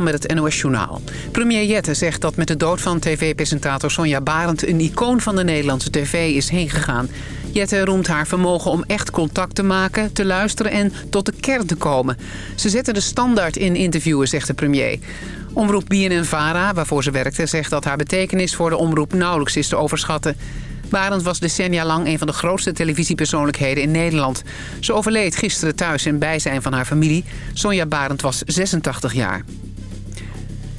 Met het NOS Journaal. Premier Jette zegt dat met de dood van tv-presentator Sonja Barend... een icoon van de Nederlandse tv is heengegaan. Jette roemt haar vermogen om echt contact te maken, te luisteren en tot de kern te komen. Ze zetten de standaard in interviewen, zegt de premier. Omroep BNN-Vara, waarvoor ze werkte, zegt dat haar betekenis voor de omroep nauwelijks is te overschatten. Barend was decennia lang een van de grootste televisiepersoonlijkheden in Nederland. Ze overleed gisteren thuis in bijzijn van haar familie. Sonja Barend was 86 jaar.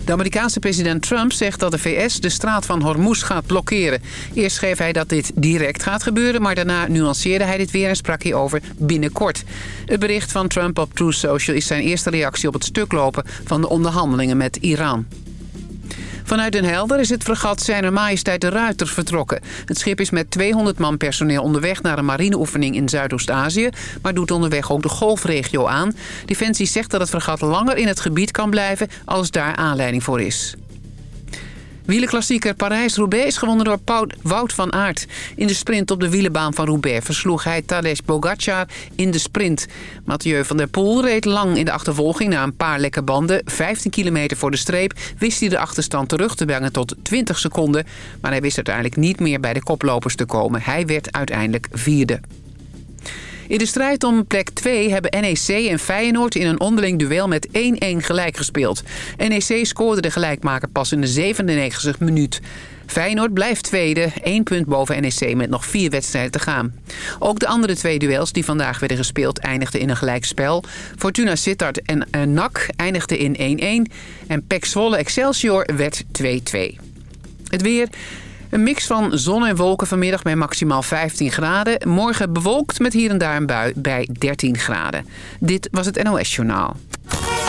De Amerikaanse president Trump zegt dat de VS de straat van Hormuz gaat blokkeren. Eerst schreef hij dat dit direct gaat gebeuren... maar daarna nuanceerde hij dit weer en sprak hij over binnenkort. Het bericht van Trump op Truth Social is zijn eerste reactie op het stuklopen... van de onderhandelingen met Iran. Vanuit Den Helder is het fregat Zijner Majesteit de Ruiter vertrokken. Het schip is met 200 man personeel onderweg naar een marineoefening in Zuidoost-Azië... maar doet onderweg ook de golfregio aan. Defensie zegt dat het fregat langer in het gebied kan blijven als daar aanleiding voor is. Wielenklassieker Parijs-Roubaix gewonnen door Wout van Aert. In de sprint op de wielenbaan van Roubaix versloeg hij Tadej Pogacar in de sprint. Mathieu van der Poel reed lang in de achtervolging na een paar lekke banden. 15 kilometer voor de streep wist hij de achterstand terug te brengen tot 20 seconden. Maar hij wist uiteindelijk niet meer bij de koplopers te komen. Hij werd uiteindelijk vierde. In de strijd om plek 2 hebben NEC en Feyenoord in een onderling duel met 1-1 gelijk gespeeld. NEC scoorde de gelijkmaker pas in de 97 minuut. Feyenoord blijft tweede, één punt boven NEC met nog vier wedstrijden te gaan. Ook de andere twee duels die vandaag werden gespeeld eindigden in een gelijkspel. Fortuna Sittard en NAC eindigden in 1-1 en PEC Zwolle Excelsior werd 2-2. Het weer... Een mix van zon en wolken vanmiddag bij maximaal 15 graden. Morgen bewolkt met hier en daar een bui bij 13 graden. Dit was het NOS Journaal.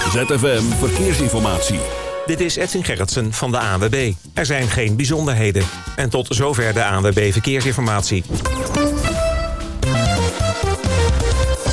ZFM Verkeersinformatie. Dit is Edwin Gerritsen van de ANWB. Er zijn geen bijzonderheden. En tot zover de ANWB Verkeersinformatie.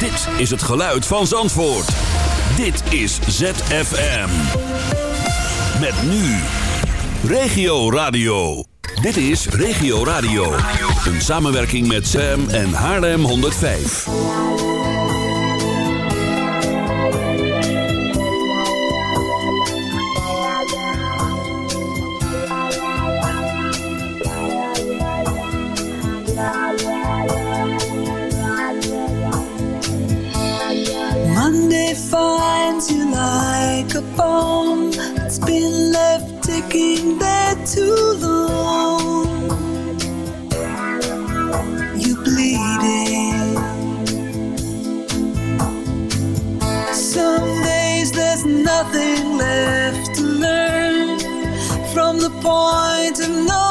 Dit is het geluid van Zandvoort. Dit is ZFM. Met nu. Regio Radio. Dit is Regio Radio. Een samenwerking met Sam en Haarlem 105. A bomb that's been left ticking there too long. You bleeding. Some days there's nothing left to learn from the point of no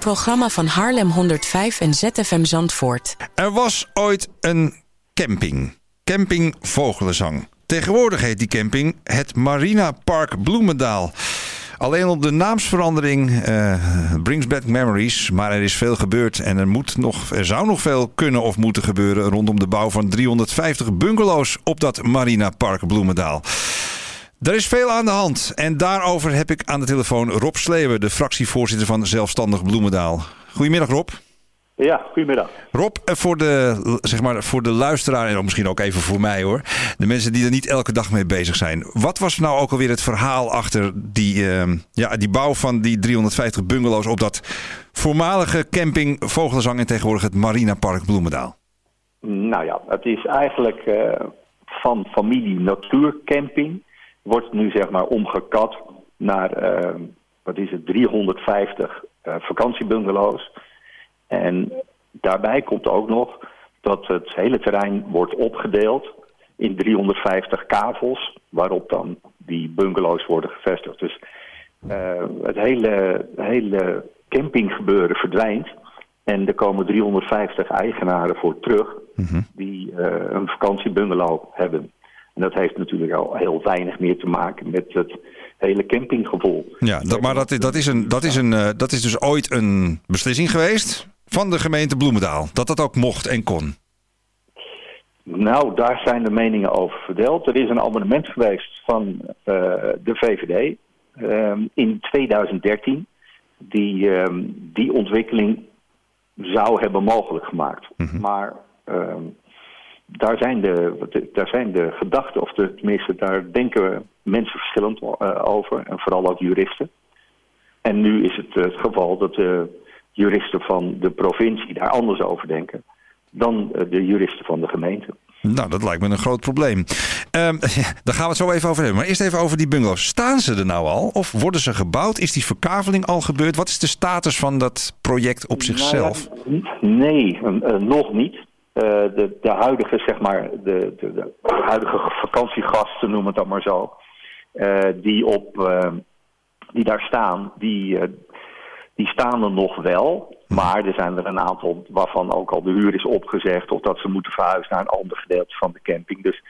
programma van Haarlem 105 en ZFM Zandvoort. Er was ooit een camping. Camping Vogelenzang. Tegenwoordig heet die camping het Marina Park Bloemendaal. Alleen op de naamsverandering eh, brings back memories. Maar er is veel gebeurd en er, moet nog, er zou nog veel kunnen of moeten gebeuren... rondom de bouw van 350 bungalows op dat Marina Park Bloemendaal. Er is veel aan de hand en daarover heb ik aan de telefoon Rob Sleeuwen... de fractievoorzitter van Zelfstandig Bloemendaal. Goedemiddag Rob. Ja, goedemiddag. Rob, eh, voor de, zeg maar, voor de luisteraar en misschien ook even voor mij hoor. De mensen die er niet elke dag mee bezig zijn. Wat was nou ook alweer het verhaal achter die, eh, ja, die bouw van die 350 bungalows op dat voormalige camping Vogelenzang en tegenwoordig het Marina Park Bloemendaal? Nou ja, het is eigenlijk eh, van familie natuurcamping. Wordt nu zeg maar omgekat naar, eh, wat is het, 350 eh, vakantiebungalows. En daarbij komt ook nog dat het hele terrein wordt opgedeeld in 350 kavels, waarop dan die bungalows worden gevestigd. Dus eh, het hele, hele campinggebeuren verdwijnt. En er komen 350 eigenaren voor terug die eh, een vakantiebungalow hebben. En dat heeft natuurlijk al heel weinig meer te maken met het hele campinggevoel. Ja, dat, maar dat, is- dat, is een, dat, is een, eh, dat is dus ooit een beslissing geweest van de gemeente Bloemendaal. Dat dat ook mocht en kon. Nou, daar zijn de meningen over verdeeld. Er is een amendement geweest van eh, de VVD ehm, in 2013 die ehm, die ontwikkeling zou hebben mogelijk gemaakt. Maar ehm, daar, zijn de, daar zijn de gedachten, of de, tenminste daar denken mensen verschillend eh, over, en vooral ook juristen. En nu is het het geval dat de juristen van de provincie daar anders over denken dan eh, de juristen van de gemeente. Nou, dat lijkt me een groot probleem. Ehm, daar gaan we het zo even over hebben. Maar eerst even over die bungalows. Staan ze er nou al? Of worden ze gebouwd? Is die verkaveling al gebeurd? Wat is de status van dat project op zichzelf? Nou ja, nee, eh, eh, nog niet. Eh, de, de huidige, zeg maar, de, de, de huidige vakantiegasten, noem het dan maar zo, eh, die, op, eh, die daar staan, die, eh, die staan er nog wel. Maar er zijn er een aantal waarvan ook al de huur is opgezegd of dat ze moeten verhuizen naar een ander gedeelte van de camping. Dus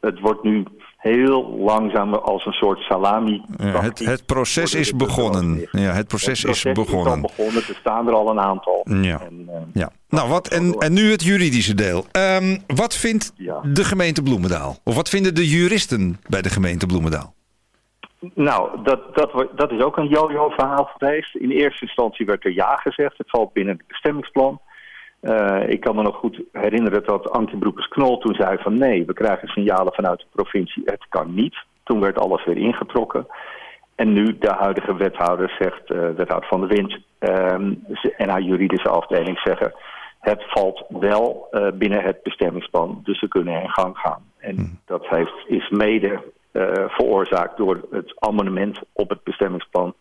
het wordt nu heel langzaam als een soort salami. Ja, het, het proces is begonnen. Ja, het proces is al begonnen. begonnen. Er staan er al een aantal. Ja. En, eh, Ja. Nou, wat, en, en nu het juridische deel. Ehm, wat vindt Ja. de gemeente Bloemendaal? Of wat vinden de juristen bij de gemeente Bloemendaal? Nou, dat, dat, dat is ook een yo-yo verhaal geweest. In eerste instantie werd er ja gezegd. Het valt binnen het bestemmingsplan. Eh, ik kan me nog goed herinneren dat Ankie Broekers-Knol toen zei van nee, we krijgen signalen vanuit de provincie, het kan niet. Toen werd alles weer ingetrokken. En nu de huidige wethouder zegt, eh, wethouder van de Wind ehm, en haar juridische afdeling zeggen, het valt wel eh, binnen het bestemmingsplan, dus ze kunnen in gang gaan. En dat heeft, is mede veroorzaakt door het amendement op het bestemmingsplan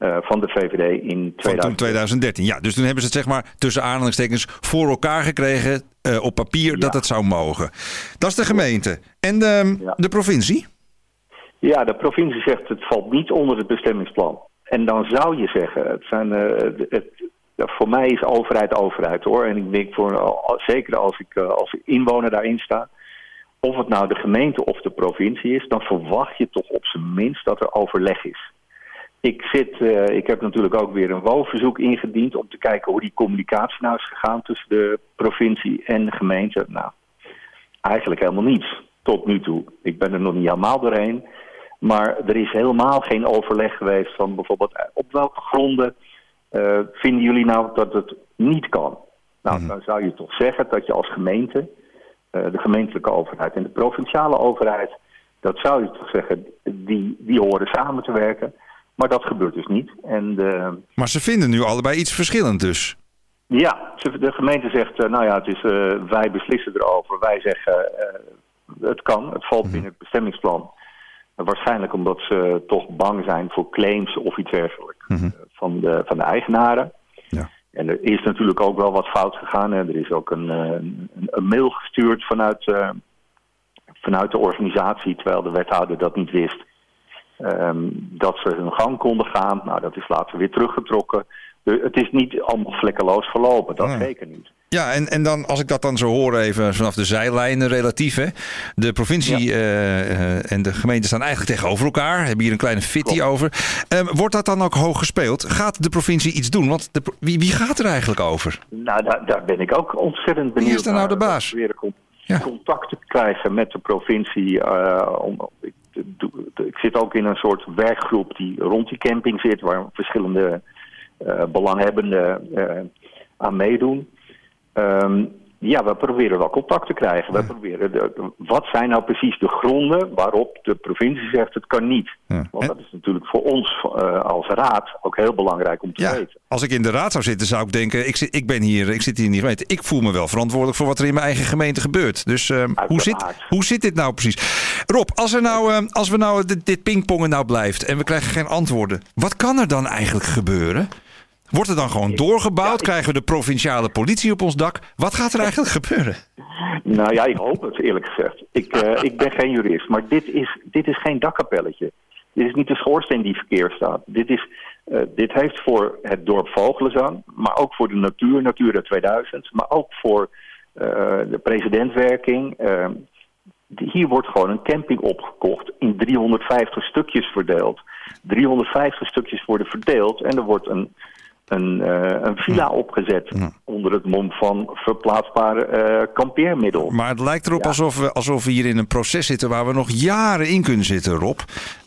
eh, van de VVD in Van 2000. toen 2013. Ja, dus toen hebben ze het zeg maar tussen aanhalingstekens voor elkaar gekregen eh, op papier dat het zou mogen. Dat is de gemeente. En ehm, Ja. de provincie? Ja, de provincie zegt het valt niet onder het bestemmingsplan. En dan zou je zeggen, het zijn, eh, het, voor mij is overheid overheid hoor. En ik denk voor, zeker als ik als inwoner daarin sta, of het nou de gemeente of de provincie is, dan verwacht je toch op zijn minst dat er overleg is. Ik, zit, eh, ik heb natuurlijk ook weer een WO-verzoek ingediend om te kijken hoe die communicatie nou is gegaan tussen de provincie en de gemeente. Nou, eigenlijk helemaal niets tot nu toe. Ik ben er nog niet helemaal doorheen. Maar er is helemaal geen overleg geweest van bijvoorbeeld eh, op welke gronden eh, vinden jullie nou dat het niet kan? Nou, dan zou je toch zeggen dat je als gemeente, de gemeentelijke overheid en de provinciale overheid, dat zou je toch zeggen, die, die horen samen te werken. Maar dat gebeurt dus niet. En de, Maar ze vinden nu allebei iets verschillend dus. ja, de gemeente zegt, eh, nou ja, het is, eh, wij beslissen erover. Wij zeggen, eh, het kan, het valt binnen het bestemmingsplan. Eh, waarschijnlijk omdat ze toch bang zijn voor claims of iets dergelijks eh, van, de, van de eigenaren. Ja. En er is natuurlijk ook wel wat fout gegaan. Hè. Er is ook een, eh, een, een mail gestuurd vanuit, eh, vanuit de organisatie, terwijl de wethouder dat niet wist. Ehm, dat ze hun gang konden gaan. Nou, dat is later weer teruggetrokken. Het is niet allemaal vlekkeloos verlopen, dat zeker niet. Ja, en, en dan, als ik dat dan zo hoor, even vanaf de zijlijnen relatief. Hè. De provincie eh, eh, en de gemeente staan eigenlijk tegenover elkaar. Hebben hier een kleine fitty Klopt. over. Eh, wordt dat dan ook hoog gespeeld? Gaat de provincie iets doen? Want de, wie, wie gaat er eigenlijk over? Nou, daar, daar ben ik ook ontzettend benieuwd is er nou de baas? Weer Ja. contact te krijgen met de provincie. eh, om, ik, ik zit ook in een soort werkgroep die rond die camping zit... waar verschillende eh, belanghebbenden eh, aan meedoen. Ehm, ja, we proberen wel contact te krijgen. We proberen de, wat zijn nou precies de gronden waarop de provincie zegt het kan niet. Ja. Want dat is natuurlijk voor ons eh, als raad ook heel belangrijk om te Ja, weten. als ik in de raad zou zitten, zou ik denken: ik, zit, ik ben hier, ik zit hier in die gemeente. Ik voel me wel verantwoordelijk voor wat er in mijn eigen gemeente gebeurt. Dus eh, hoe, zit, hoe zit dit nou precies? Rob, als, er nou, eh, als we nou dit, dit pingpongen nou blijft en we krijgen geen antwoorden, wat kan er dan eigenlijk gebeuren? Wordt er dan gewoon doorgebouwd? Krijgen we de provinciale politie op ons dak? Wat gaat er eigenlijk gebeuren? Nou ja, ik hoop het eerlijk gezegd. Ik, eh, ik ben geen jurist, maar dit is, dit is geen dakkapelletje. Dit is niet de schoorsteen die verkeerd staat. Dit, is, eh, dit heeft voor het dorp Vogelenzang, maar ook voor de natuur, Natura 2000, maar ook voor eh, de presidentwerking. eh, die- hier wordt gewoon een camping opgekocht, in 350 stukjes verdeeld. 350 stukjes worden verdeeld en er wordt een, een, eh, een villa opgezet onder het mom van verplaatsbare eh kampeermiddel. Maar het lijkt erop alsof, we, alsof we hier in een proces zitten waar we nog jaren in kunnen zitten, Rob.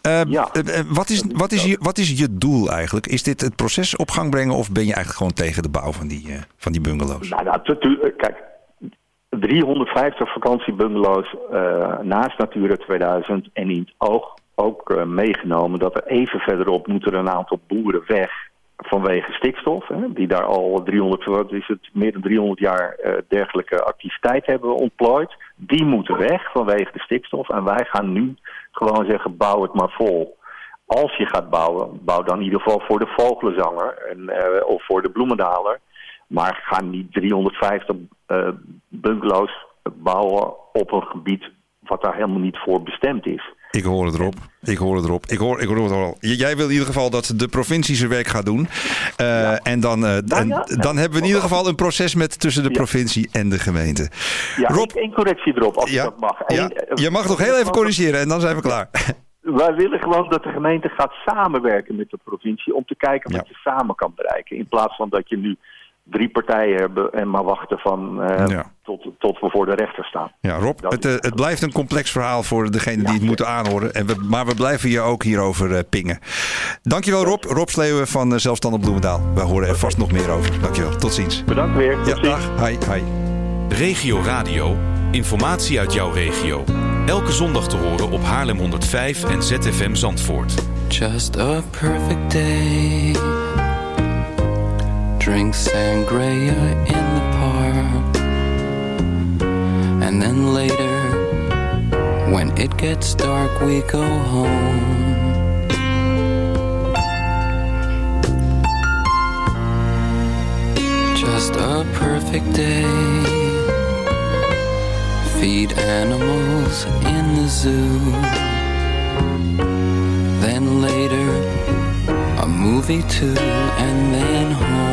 Eh, Ja. wat, is, wat, is je, wat is je doel eigenlijk? Is dit het proces op gang brengen of ben je eigenlijk gewoon tegen de bouw van die, van die bungalows? Nou, nou, kijk, 350 vakantiebungalows naast Natura 2000 en in het oog ook meegenomen dat er even verderop moeten er een aantal boeren weg vanwege stikstof. Hè, die daar al 300, wat is het, meer dan 300 jaar eh, dergelijke activiteit hebben ontplooid. Die moeten weg vanwege de stikstof. En wij gaan nu gewoon zeggen, bouw het maar vol. Als je gaat bouwen, bouw dan in ieder geval voor de vogelenzanger en, eh, of voor de bloemendaler. Maar ga niet 350 eh, bungalows bouwen op een gebied wat daar helemaal niet voor bestemd is. Ik hoor het erop. Ik hoor het erop. Ik hoor, ik hoor het al. Jij wil in ieder geval dat de provincie zijn werk gaat doen. Eh, En, dan, eh, en ja. dan hebben we in ieder geval een proces met tussen de Ja. provincie en de gemeente. Ja, Rob, één correctie erop als dat mag. ja, Eén, eh, je mag nog heel even corrigeren en dan zijn we klaar. Wij willen gewoon dat de gemeente gaat samenwerken met de provincie om te kijken wat je samen kan bereiken. In plaats van dat je nu drie partijen hebt en maar wachten van, eh, Ja. tot, tot we voor de rechter staan. Ja, Rob, Dat het, is- eh, het blijft een complex verhaal voor degene die het moeten aanhoren. En we, maar we blijven je ook hierover eh, pingen. Dankjewel Rob. Rob Sleeuwen van Zelfstandig Bloemendaal. Wij horen er vast nog meer over. Dankjewel. Tot ziens. Bedankt weer. Tot Ja, ziens. dag. Hi, hi. Regio Radio. Informatie uit jouw regio. Elke zondag te horen op Haarlem 105 en ZFM Zandvoort. Just a perfect day. drink sangria in the park. And then later, when it gets dark, we go home. Just a perfect day feed animals in the zoo. Then later, a movie too, and then home.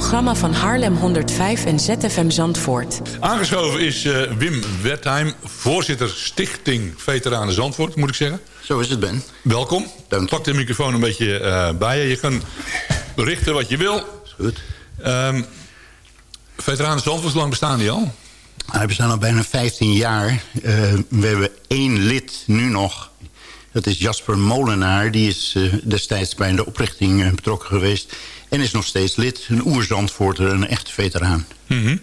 programma van Haarlem 105 en ZFM Zandvoort. Aangeschoven is eh, Wim Wertheim, voorzitter Stichting Veteranen Zandvoort, moet ik zeggen. Zo is het, Ben. Welkom. Pak de microfoon een beetje eh, bij je. Je kan berichten wat je wil. Is goed. Ehm, Veteranen Zandvoort, hoe lang bestaan die al? We bestaan al bijna 15 jaar. Eh, we hebben één lid nu nog. Dat is Jasper Molenaar. Die is destijds bij de oprichting betrokken geweest. En is nog steeds lid. Een oerzandvoorter, een echte veteraan. Mhm.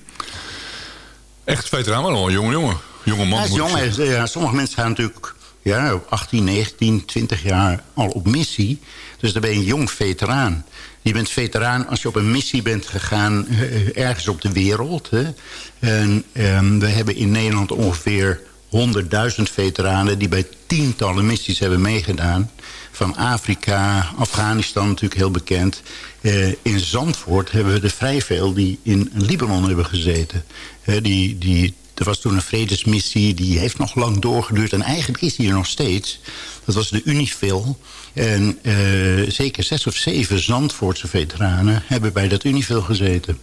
Echt veteraan, maar al een jonge jongen. Jonge man. Hij is jong. hij ja, sommige mensen gaan natuurlijk ja, op 18, 19, 20 jaar al op missie. Dus dan ben je een jong veteraan. Je bent veteraan als je op een missie bent gegaan eh, ergens op de wereld. Hè. En ehm, we hebben in Nederland ongeveer 100.000 veteranen... die bij tientallen missies hebben meegedaan. Van Afrika, Afghanistan natuurlijk heel bekend. Eh, in Zandvoort hebben we er vrij veel die in Libanon hebben gezeten. Eh, die, die er was toen een vredesmissie, die heeft nog lang doorgeduurd. En eigenlijk is die er nog steeds. Dat was de Unifil. En eh, zeker zes of zeven Zandvoortse veteranen hebben bij dat Unifil gezeten.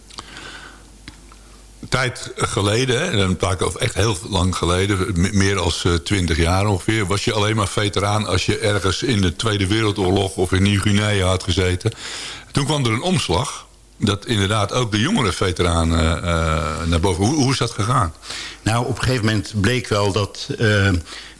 Tijd geleden, praat ik over echt heel lang geleden... me- meer dan twintig jaar ongeveer... was je alleen maar veteraan als je ergens in de Tweede Wereldoorlog... of in Nieuw-Guinea had gezeten. Toen kwam er een omslag... dat inderdaad ook de jongere veteranen eh, naar boven... Hoe, hoe is dat gegaan? Nou, op een gegeven moment bleek wel dat eh,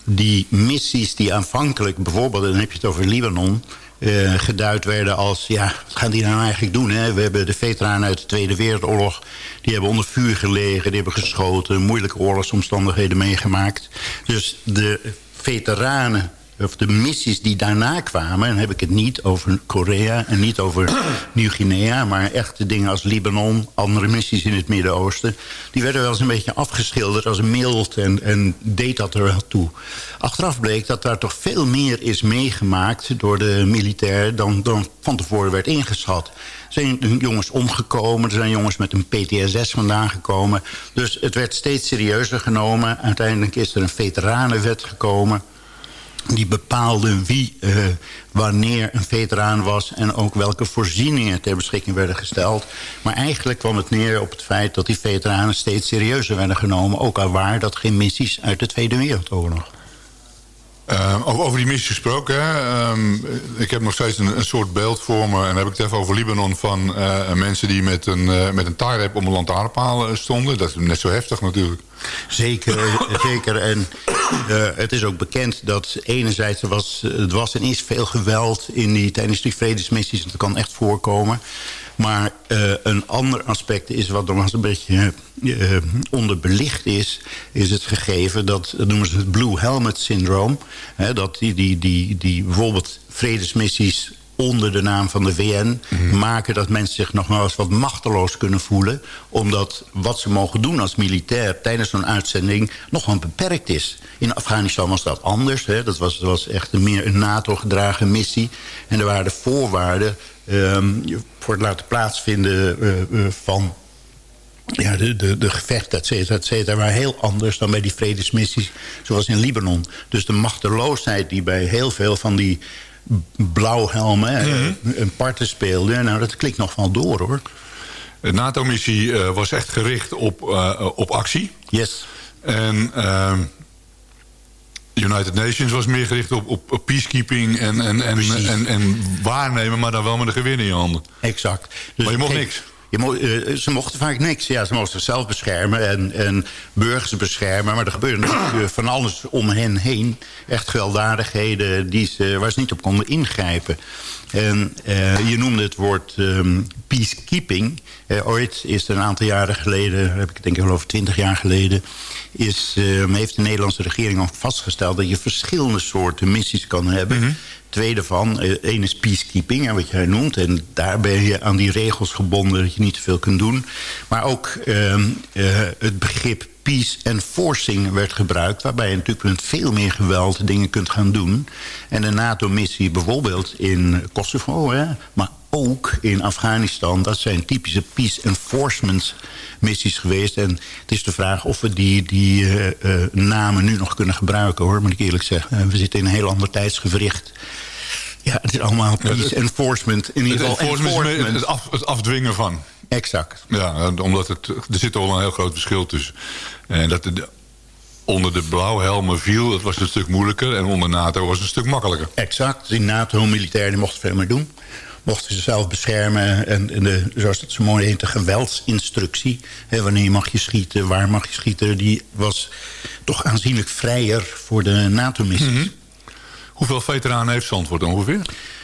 die missies die aanvankelijk... bijvoorbeeld, dan heb je het over Libanon... eh, geduid werden als, ja, wat gaan die nou eigenlijk doen? Hè? We hebben de veteranen uit de Tweede Wereldoorlog... die hebben onder vuur gelegen, die hebben geschoten... moeilijke oorlogsomstandigheden meegemaakt. Dus de veteranen of de missies die daarna kwamen... en dan heb ik het niet over Korea en niet over Nieuw-Guinea... maar echte dingen als Libanon, andere missies in het Midden-Oosten... die werden wel eens een beetje afgeschilderd als mild en, en deed dat er wel toe. Achteraf bleek dat daar toch veel meer is meegemaakt door de militair... dan, dan van tevoren werd ingeschat. Er zijn jongens omgekomen, er zijn jongens met een PTSS vandaan gekomen. Dus het werd steeds serieuzer genomen. Uiteindelijk is er een veteranenwet gekomen die bepaalde wie uh, wanneer een veteraan was... en ook welke voorzieningen ter beschikking werden gesteld. Maar eigenlijk kwam het neer op het feit dat die veteranen steeds serieuzer werden genomen. Ook al waren dat geen missies uit de Tweede Wereldoorlog. Uh, over, die missie gesproken. Hè? Um, ik heb nog steeds een, een, soort beeld voor me. En dan heb ik het even over Libanon van uh, mensen die met een, uh, met een taarrep om een lantaarnpaal stonden. Dat is net zo heftig natuurlijk. Zeker, zeker. En het is ook bekend dat enerzijds er was, het was en is veel geweld in die, tijdens die vredesmissies. Dat kan echt voorkomen. Maar uh, een ander aspect is wat nog eens een beetje uh, onderbelicht is... is het gegeven dat, dat noemen ze het Blue Helmet Syndroom. Hè, dat die, die, die, die bijvoorbeeld vredesmissies onder de naam van de VN... Mm. maken dat mensen zich nog wel eens wat machteloos kunnen voelen... omdat wat ze mogen doen als militair tijdens zo'n uitzending... nog wel beperkt is. In Afghanistan was dat anders. Hè. Dat was, was echt een meer een NATO-gedragen missie. En er waren de voorwaarden voor het laten plaatsvinden uh, uh, van ja, de, de, de gevechten, et cetera, et cetera, waren heel anders dan bij die vredesmissies zoals in Libanon. Dus de machteloosheid die bij heel veel van die blauwhelmen mm -hmm. een parten speelde, nou, dat klikt nog wel door, hoor. De NATO-missie uh, was echt gericht op, uh, op actie. Yes. En uh, United Nations was meer gericht op, op, op peacekeeping en, en, en, en, en, waarnemen... maar dan wel met een gewin in je handen. Exact. Dus maar je mocht niks. Je mo uh, ze mochten vaak niks. Ja, ze mochten zichzelf beschermen en, en burgers beschermen. Maar er gebeurde natuurlijk van alles om hen heen. Echt gewelddadigheden die ze, waar ze niet op konden ingrijpen. En uh, je noemde het woord um, peacekeeping. Uh, ooit is er een aantal jaren geleden, heb ik denk ik wel over twintig jaar geleden... Is, uh, heeft de Nederlandse regering al vastgesteld... dat je verschillende soorten missies kan hebben. Mm -hmm. Twee daarvan, één is peacekeeping, wat jij noemt. En daar ben je aan die regels gebonden dat je niet te veel kunt doen. Maar ook het begrip peace enforcing werd gebruikt... waarbij je natuurlijk met veel meer geweld dingen kunt gaan doen. En de NATO-missie bijvoorbeeld in Kosovo... Hè, maar ook in Afghanistan... dat zijn typische peace enforcement missies geweest. En het is de vraag of we die, die uh, uh, namen nu nog kunnen gebruiken, hoor, moet ik eerlijk zeggen. we zitten in een heel ander tijdsgevricht. Ja, het is allemaal peace enforcement. In ieder geval enforcement. Het, af, het afdwingen van. Exact. Ja, omdat het, er zit al een heel groot verschil tussen. En dat de, onder de blauwhelmen viel, dat was een stuk moeilijker. En onder NATO was het een stuk makkelijker. Exact. Die NATO-militairen mochten veel meer doen. Mochten zichzelf beschermen. En, en de, zoals dat zo mooi heet, de geweldsinstructie. Hè, wanneer mag je schieten, waar mag je schieten. Die was toch aanzienlijk vrijer voor de NATO-missies. Mm -hmm. Hoeveel veteranen heeft Zandvoort ongeveer?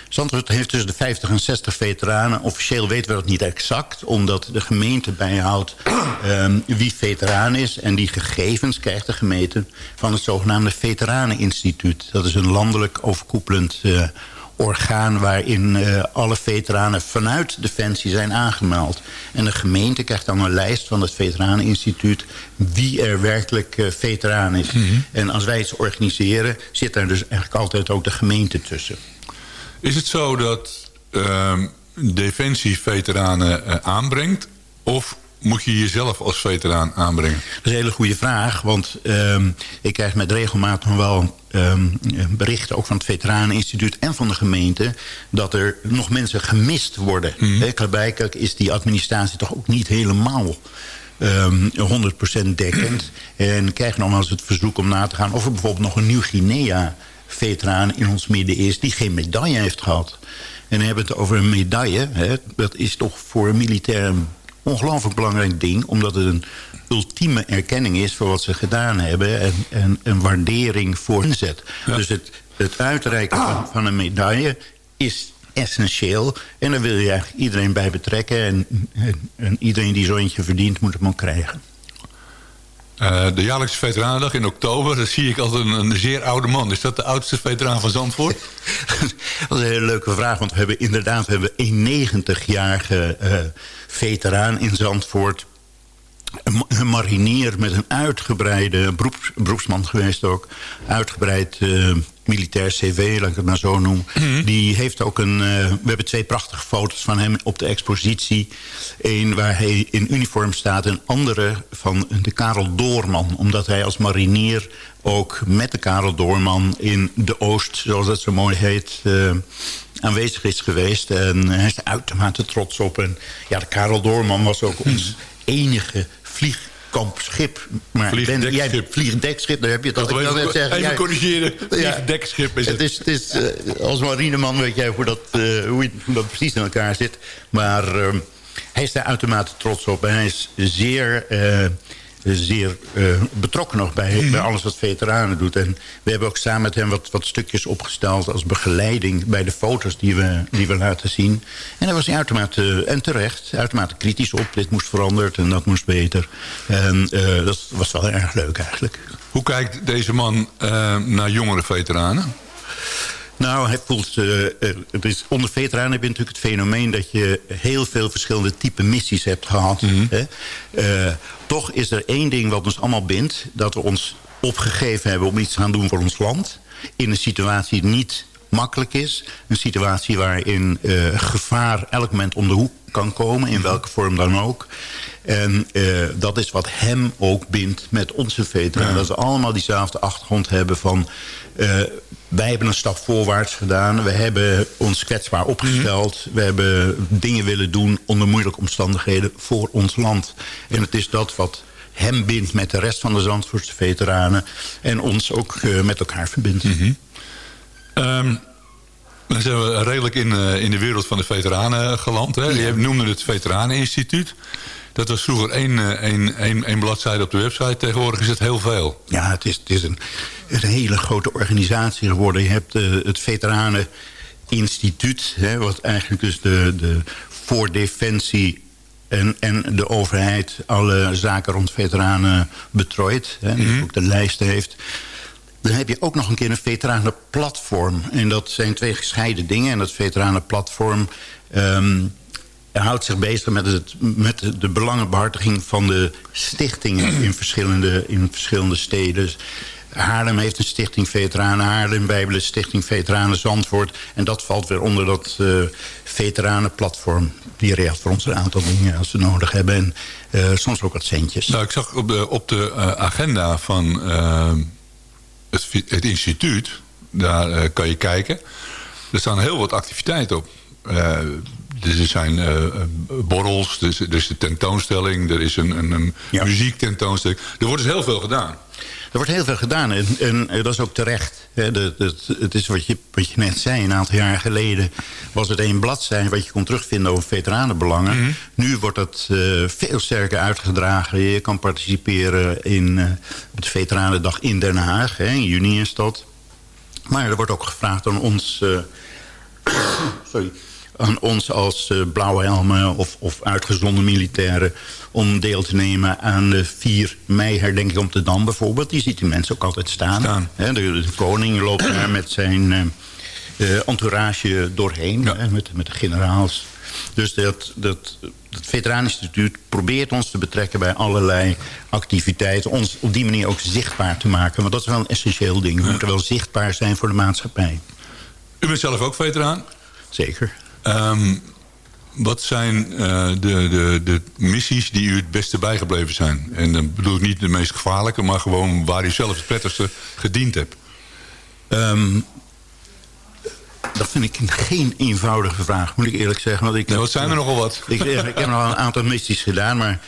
Zandvoort heeft tussen de 50 en 60 veteranen. Officieel weten we dat niet exact, omdat de gemeente bijhoudt um, wie veteraan is. En die gegevens krijgt de gemeente van het zogenaamde Veteraneninstituut. Dat is een landelijk overkoepelend uh, orgaan waarin uh, alle veteranen vanuit Defensie zijn aangemeld. En de gemeente krijgt dan een lijst van het Veteraneninstituut... wie er werkelijk uh, veteraan is. Mm -hmm. En als wij iets organiseren, zit daar dus eigenlijk altijd ook de gemeente tussen. Is het zo dat uh, Defensie veteranen uh, aanbrengt? Of moet je jezelf als veteraan aanbrengen? Dat is een hele goede vraag. Want um, ik krijg met regelmaat nog wel um, berichten... ook van het Veteraneninstituut en van de gemeente... dat er nog mensen gemist worden. Mm -hmm. Is die administratie toch ook niet helemaal... Um, 100% dekkend. En krijg nog wel eens het verzoek om na te gaan... of er bijvoorbeeld nog een Nieuw-Guinea veteraan in ons midden is... die geen medaille heeft gehad. En we hebben het over een medaille. Hè, dat is toch voor een militair een ongelooflijk belangrijk ding... omdat het een ultieme erkenning is voor wat ze gedaan hebben... en, en een waardering voor inzet. Ja. Dus het, het uitreiken van, van een medaille is essentieel. En daar wil je eigenlijk iedereen bij betrekken. En, en, en iedereen die zo eentje verdient, moet hem ook krijgen. Eh, de jaarlijkse veteranendag in oktober, daar zie ik altijd een, een zeer oude man. Is dat de oudste veteraan van Zandvoort? dat is een hele leuke vraag, want we hebben inderdaad we hebben een 91-jarige uh, veteraan in Zandvoort. Een, marinier met een uitgebreide beroeps, beroepsman geweest ook. Uitgebreid uh, militair cv, laat ik het maar zo noemen. Mm -hmm. Die heeft ook een... Uh, we hebben twee prachtige foto's van hem op de expositie. Eén waar hij in uniform staat. Een andere van de Karel Doorman. Omdat hij als marinier ook met de Karel Doorman in de Oost, zoals dat zo mooi heet... Uh, aanwezig is geweest. En hij is er uitermate trots op. En ja, de Karel Doorman was ook ons enige vliegkampschip. Maar vliegdekschip. Ben, jij vliegdekschip, daar heb je het al. Even, zeggen. Even corrigeren, vliegdekschip is het. Het is, het is uh, als marineman weet jij hoe dat, uh, hoe, hoe dat precies in elkaar zit. Maar uh, hij is daar uitermate trots op. En hij is zeer zeer uh, betrokken nog bij, mm. bij alles wat veteranen doet. En we hebben ook samen met hem wat, wat stukjes opgesteld als begeleiding... bij de foto's die we, die we laten zien. En daar was hij uitermate, en terecht, uitermate kritisch op. Dit moest veranderd en dat moest beter. En uh, dat was wel erg leuk eigenlijk. Hoe kijkt deze man uh, naar jongere veteranen? Nou, hij voelt, uh, het is, onder veteranen heb je natuurlijk het fenomeen... dat je heel veel verschillende type missies hebt gehad. Mm -hmm. hè? Uh, toch is er één ding wat ons allemaal bindt... dat we ons opgegeven hebben om iets te gaan doen voor ons land... in een situatie die niet makkelijk is. Een situatie waarin uh, gevaar elk moment om de hoek kan komen... in welke vorm dan ook. En uh, dat is wat hem ook bindt met onze veteranen. Ja. Dat ze allemaal diezelfde achtergrond hebben van... Uh, wij hebben een stap voorwaarts gedaan. We hebben ons kwetsbaar opgesteld. Mm -hmm. We hebben dingen willen doen onder moeilijke omstandigheden voor ons land. En het is dat wat hem bindt met de rest van de Zandvoortse veteranen... en ons ook uh, met elkaar verbindt. Mm -hmm. um, dan zijn we redelijk in, uh, in de wereld van de veteranen geland. Hè? Je noemde het Veteraneninstituut. Dat was vroeger één, één, één, één bladzijde op de website. Tegenwoordig is het heel veel. Ja, het is, het is een, een hele grote organisatie geworden. Je hebt uh, het Veteraneninstituut... Hè, wat eigenlijk dus de, de voor defensie en, en de overheid... alle zaken rond veteranen betrooit. Hè, die mm -hmm. ook de lijst heeft... Dan heb je ook nog een keer een veteranenplatform. En dat zijn twee gescheiden dingen. En dat veteranenplatform... Um, houdt zich bezig met, het, met de belangenbehartiging van de stichtingen in verschillende, in verschillende steden. Haarlem heeft een stichting Veteranen Haarlem. Wij hebben stichting Veteranen Zandvoort. En dat valt weer onder dat uh, veteranenplatform. Die regelt voor ons een aantal dingen als ze nodig hebben. En uh, soms ook wat centjes. Nou, ik zag op de, op de uh, agenda van het, instituut. Daar kan je kijken. Er staan heel wat activiteiten op. Dus er zijn uh, borrels, er is, er is de tentoonstelling, er is een, een, een ja. muziektentoonstelling. Er wordt dus heel veel gedaan. Er wordt heel veel gedaan en, en dat is ook terecht. Het is wat je, wat je net zei, een aantal jaar geleden was het één bladzijde... wat je kon terugvinden over veteranenbelangen. Mm -hmm. Nu wordt het uh, veel sterker uitgedragen. Je kan participeren in uh, het Veteranendag in Den Haag. Hè, in juni is dat. Maar er wordt ook gevraagd aan ons... Uh, sorry aan ons als uh, blauwhelmen of, of uitgezonden militairen... om deel te nemen aan de 4 mei herdenking op de Dam bijvoorbeeld. Die ziet die mensen ook altijd staan. staan. He, de, de, koning loopt daar met zijn uh, uh, entourage doorheen, ja. he, met, met de generaals. Dus dat, dat, het Veteraneninstituut probeert ons te betrekken bij allerlei activiteiten. Ons op die manier ook zichtbaar te maken. Want dat is wel een essentieel ding. We moeten wel zichtbaar zijn voor de maatschappij. U bent zelf ook veteraan? Zeker. Um, wat zijn uh, de, de, de missies die u het beste bijgebleven zijn? En dan bedoel ik niet de meest gevaarlijke... maar gewoon waar u zelf het prettigste gediend hebt. Um, dat vind ik geen eenvoudige vraag, moet ik eerlijk zeggen. Want ik, nee, wat zijn er nogal wat? Ik, ik heb nog een aantal missies gedaan, maar...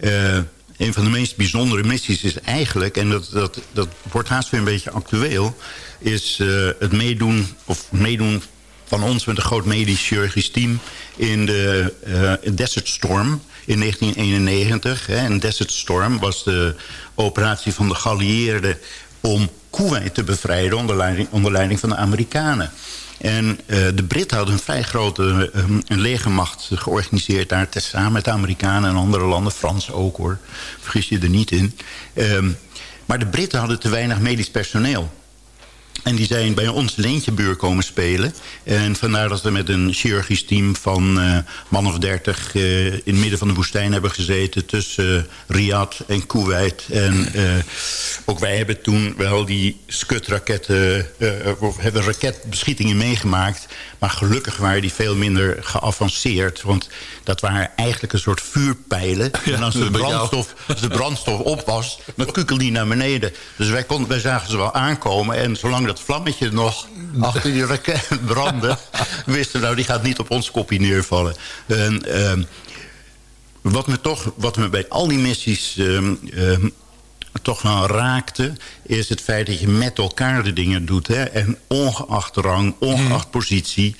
Uh, een van de meest bijzondere missies is eigenlijk... en dat, dat, dat wordt haast weer een beetje actueel... is uh, het meedoen, of meedoen van ons met een groot medisch chirurgisch team in de uh, Desert Storm in 1991. Hè. En Desert Storm was de operatie van de geallieerden om Kuwait te bevrijden onder leiding, onder leiding van de Amerikanen. En eh, de Britten hadden een vrij grote eh, een legermacht georganiseerd daar... samen met de Amerikanen en andere landen, Frans ook hoor. Vergis je er niet in. Ehm, maar de Britten hadden te weinig medisch personeel. En die zijn bij ons Leentjebuur komen spelen. En vandaar dat we met een chirurgisch team van uh, man of dertig... Uh, in het midden van de woestijn hebben gezeten... tussen uh, Riyadh en Kuwait. En ook wij hebben toen wel die Scud-raketten... hebben raketbeschietingen meegemaakt. Maar gelukkig waren die veel minder geavanceerd. Want dat waren eigenlijk een soort vuurpijlen. Ja, en als de, brandstof, als de brandstof op was, dan kukelde die naar beneden. Dus wij, konden, wij zagen ze wel aankomen. En zolang dat vlammetje nog achter die raket brandde... wisten we, nou, die gaat niet op ons kopje neervallen. En, uh, wat me toch, wat me bij al die missies uh, uh, toch wel raakte... is het feit dat je met elkaar de dingen doet. Hè? En ongeacht rang, ongeacht mm. positie.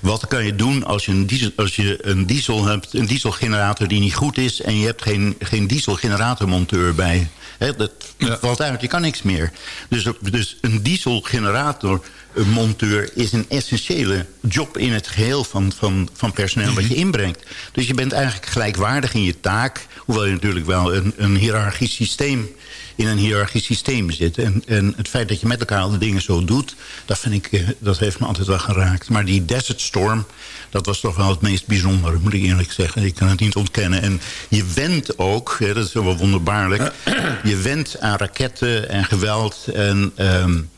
Wat kan je doen als je een diesel, als je een diesel hebt... een dieselgenerator die niet goed is... en je hebt geen, geen dieselgeneratormonteur bij... He, dat ja. valt uit, je kan niks meer. Dus, dus een dieselgenerator een monteur is een essentiële job in het geheel van, van, van personeel mm -hmm. wat je inbrengt. Dus je bent eigenlijk gelijkwaardig in je taak. Hoewel je natuurlijk wel een, een hiërarchisch systeem in een hiërarchisch systeem zit. En, en het feit dat je met elkaar al de dingen zo doet... dat, vind ik, eh, dat heeft me altijd wel geraakt. Maar die Desert Storm, dat was toch wel het meest bijzondere... moet ik eerlijk zeggen. Ik kan het niet ontkennen. En je went ook, hè, dat is wel wonderbaarlijk... je went aan raketten en geweld. En um,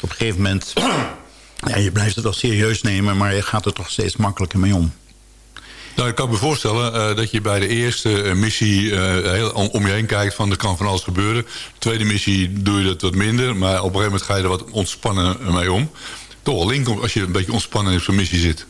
op een gegeven moment... Ja, je blijft het wel serieus nemen, maar je gaat er toch steeds makkelijker mee om. Nou, ik kan me voorstellen uh, dat je bij de eerste uh, missie uh, heel om je heen kijkt van er kan van alles gebeuren. De tweede missie doe je dat wat minder, maar op een gegeven moment ga je er wat ontspannen mee om. Toch wel link als je een beetje ontspannen in zo'n missie zit.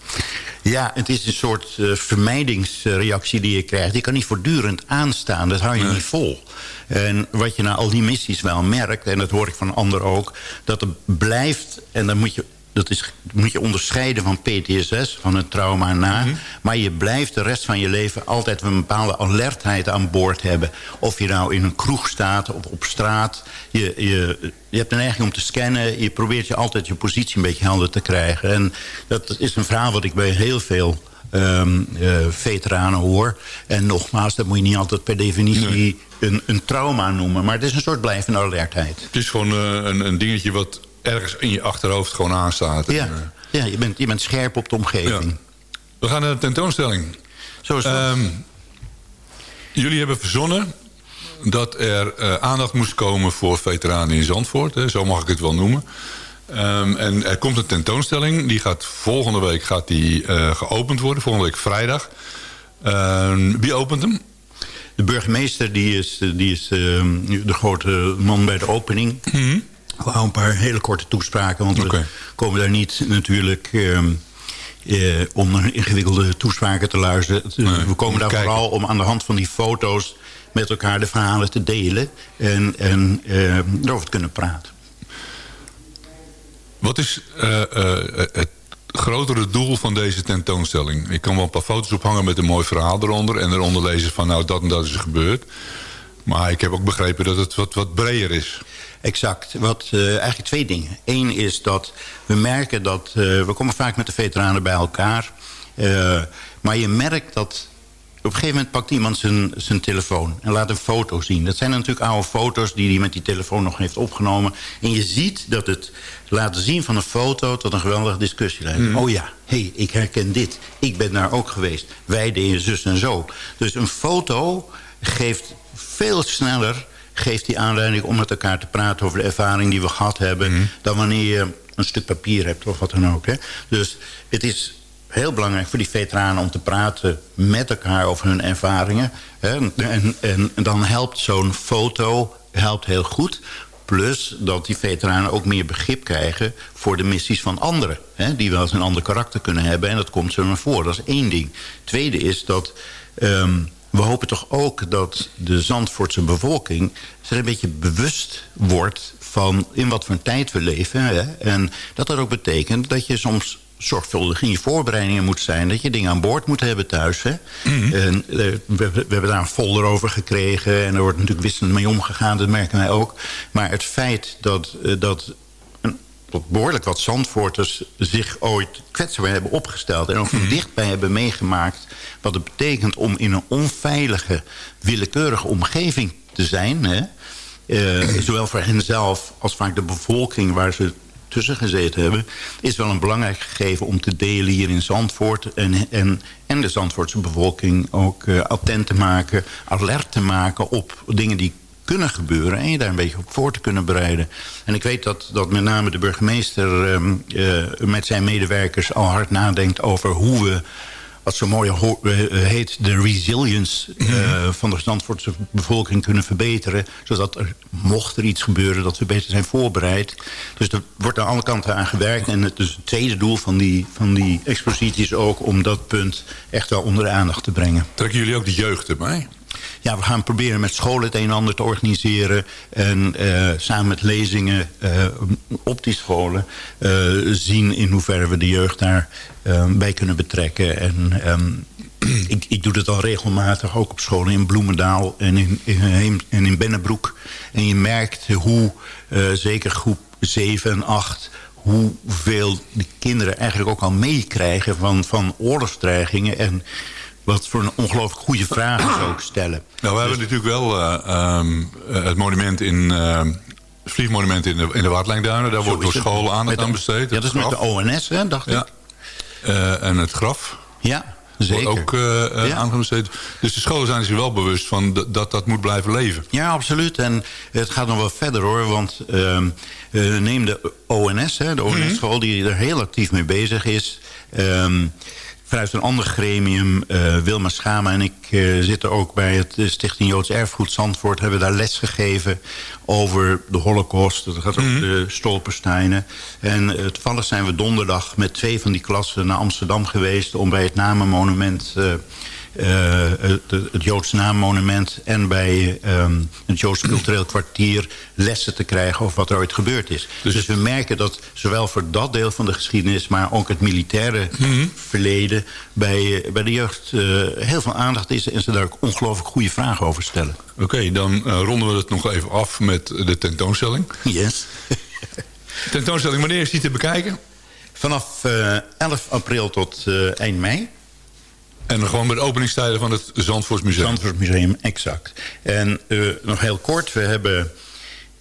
Ja, het is een soort vermijdingsreactie die je krijgt. Je kan niet voortdurend aanstaan, dat hou je nee. niet vol. En wat je na al die missies wel merkt, en dat hoor ik van anderen ook... dat er blijft, en dan moet je dat is, moet je onderscheiden van PTSS, van het trauma na. Mm -hmm. Maar je blijft de rest van je leven altijd een bepaalde alertheid aan boord hebben. Of je nou in een kroeg staat of op straat. Je, je, je hebt een neiging om te scannen. Je probeert je altijd je positie een beetje helder te krijgen. En dat is een verhaal wat ik bij heel veel um, uh, veteranen hoor. En nogmaals, dat moet je niet altijd per definitie... Nee. Een, een trauma noemen. Maar het is een soort blijvende alertheid. Het is gewoon uh, een, een dingetje wat ergens in je achterhoofd gewoon aanstaat. Ja, en, uh... ja je, bent, je bent scherp op de omgeving. Ja. We gaan naar de tentoonstelling. Zo is dat. Um, jullie hebben verzonnen dat er uh, aandacht moest komen voor veteranen in Zandvoort. Hè, zo mag ik het wel noemen. Um, en er komt een tentoonstelling. Die gaat volgende week gaat die, uh, geopend worden. Volgende week vrijdag. Uh, wie opent hem? De burgemeester die is, die is de grote man bij de opening. Mm -hmm. Houden een paar hele korte toespraken. Want okay. we komen daar niet natuurlijk... Uh, uh, om ingewikkelde toespraken te luisteren. Nee, we komen daar kijken. vooral om aan de hand van die foto's... met elkaar de verhalen te delen. En, en uh, erover te kunnen praten. Wat is uh, het grotere doel van deze tentoonstelling? Ik kan wel een paar foto's ophangen met een mooi verhaal eronder... en eronder lezen van nou dat en dat is er gebeurd. Maar ik heb ook begrepen dat het wat, wat breder is. Exact. Wat, uh, eigenlijk twee dingen. Eén is dat we merken dat... Uh, we komen vaak met de veteranen bij elkaar. Uh, maar je merkt dat... Op een gegeven moment pakt iemand zijn, zijn telefoon en laat een foto zien. Dat zijn natuurlijk oude foto's die hij met die telefoon nog heeft opgenomen. En je ziet dat het laten zien van een foto tot een geweldige discussie leidt. Mm. Oh ja, hé, hey, ik herken dit. Ik ben daar ook geweest. Wij deden zus en zo. Dus een foto geeft veel sneller geeft die aanleiding om met elkaar te praten over de ervaring die we gehad hebben... Mm. dan wanneer je een stuk papier hebt of wat dan ook. Hè. Dus het is heel belangrijk voor die veteranen om te praten met elkaar over hun ervaringen. Hè. En, en, en dan helpt zo'n foto helpt heel goed. Plus dat die veteranen ook meer begrip krijgen voor de missies van anderen. Hè, die wel eens een ander karakter kunnen hebben. En dat komt zo naar voren. Dat is één ding. Tweede is dat... Um, we hopen toch ook dat de Zandvoortse bevolking... zich een beetje bewust wordt van in wat voor een tijd we leven. Hè? En dat dat ook betekent dat je soms zorgvuldig in je voorbereidingen moet zijn. Dat je dingen aan boord moet hebben thuis. Hè? Mhm. en, eh, we, we hebben daar een folder over gekregen. En er wordt natuurlijk wisselend mee omgegaan. Dat merken wij ook. Maar het feit dat, eh, dat behoorlijk wat Zandvoorters zich ooit kwetsbaar hebben opgesteld... en ook van dichtbij hebben meegemaakt... wat het betekent om in een onveilige, willekeurige omgeving te zijn... Hè? Eh, zowel voor henzelf als vaak de bevolking waar ze tussen gezeten hebben... is wel een belangrijk gegeven om te delen hier in Zandvoort... en, en, en de Zandvoortse bevolking ook eh, attent te maken... alert te maken op dingen die kunnen gebeuren... en je daar een beetje op voor te kunnen bereiden. En ik weet dat, dat met name de burgemeester ehm, eh, met zijn medewerkers... al hard nadenkt over hoe we wat zo mooi eh, heet, de resilience eh, van de Zandvoortse bevolking kunnen verbeteren. Zodat er, mocht er iets gebeuren, dat we beter zijn voorbereid. Dus er wordt aan alle kanten aan gewerkt. En het, dus het tweede doel van die, van die expositie is ook om dat punt echt wel onder de aandacht te brengen. Trekken jullie ook de jeugd erbij? Ja, we gaan proberen met scholen het een en ander te organiseren. En eh, samen met lezingen eh, op die scholen eh, zien in hoeverre we de jeugd daar eh, bij kunnen betrekken. En ehm, ik, ik doe dat al regelmatig, ook op scholen in Bloemendaal en in, in, en in Bennebroek. En je merkt hoe, zeker groep 7 en 8 hoeveel de kinderen eigenlijk ook al meekrijgen van, van oorlogsdreigingen... en wat voor een ongelooflijk goede vragen ze ook stellen. Nou, we hebben natuurlijk wel eh, ehm, eh, het monument in... het vliegmonument in de, in de Waardlijnduinen. Daar wordt door scholen aandacht aan besteed. Ja, dat is met de ONS, hè, dacht Ja. ik. Eh, en het graf. Ja, zeker. Wordt ook eh eh, Ja. aandacht aan besteed. Dus de scholen zijn zich wel bewust van dat dat, moet blijven leven. Ja, absoluut. En het gaat nog wel verder hoor. Want eh, neem de ONS, hè, de ONS-school... die er heel actief mee bezig is... Ehm, vanuit een ander gremium, eh, Wilma Schama en ik eh, zitten ook bij het eh, Stichting Joods Erfgoed Zandvoort... hebben daar les gegeven over de holocaust. Dat gaat over de Stolpersteinen. En eh, toevallig zijn we donderdag met twee van die klassen naar Amsterdam geweest... om bij het namenmonument... eh, het, het Joods naammonument en bij ehm, het Joods cultureel kwartier lessen te krijgen over wat er ooit gebeurd is. Dus, we merken dat zowel voor dat deel van de geschiedenis, maar ook het militaire verleden bij, eh, bij de jeugd eh, heel veel aandacht is en ze daar ook ongelooflijk goede vragen over stellen. Oké, dan ronden we het nog even af met de tentoonstelling. Yes. tentoonstelling, wanneer is die te bekijken? Vanaf eh, 11 april tot eh, eind mei. En gewoon bij de openingstijden van het Zandvoortsmuseum. Zandvoortsmuseum, exact. En eh, nog heel kort, we hebben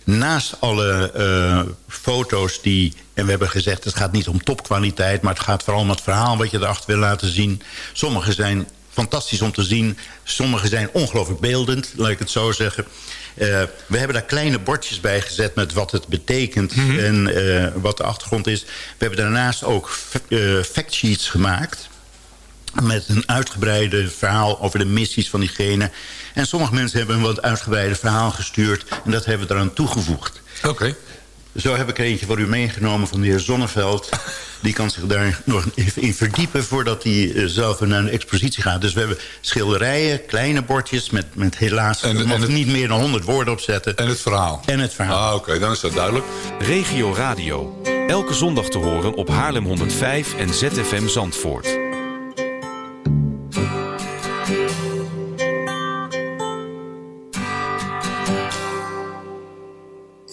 naast alle eh, foto's die... en we hebben gezegd, het gaat niet om topkwaliteit... maar het gaat vooral om het verhaal wat je erachter wil laten zien. Sommige zijn fantastisch om te zien. Sommige zijn ongelooflijk beeldend, laat ik het zo zeggen. Eh, we hebben daar kleine bordjes bij gezet met wat het betekent... en eh, wat de achtergrond is. We hebben daarnaast ook factsheets gemaakt met een uitgebreide verhaal over de missies van diegene. En sommige mensen hebben een wat uitgebreide verhaal gestuurd... en dat hebben we eraan toegevoegd. Oké. Zo heb ik er eentje voor u meegenomen van de heer Zonneveld. Die kan zich daar nog even in verdiepen... voordat hij eh, zelf naar een expositie gaat. Dus we hebben schilderijen, kleine bordjes... met, met helaas nog niet meer dan 100 woorden opzetten. En het verhaal. En het verhaal. Ah, oké, dan is dat duidelijk. Regio Radio. Elke zondag te horen op Haarlem 105 en ZFM Zandvoort.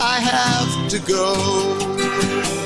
I have to go.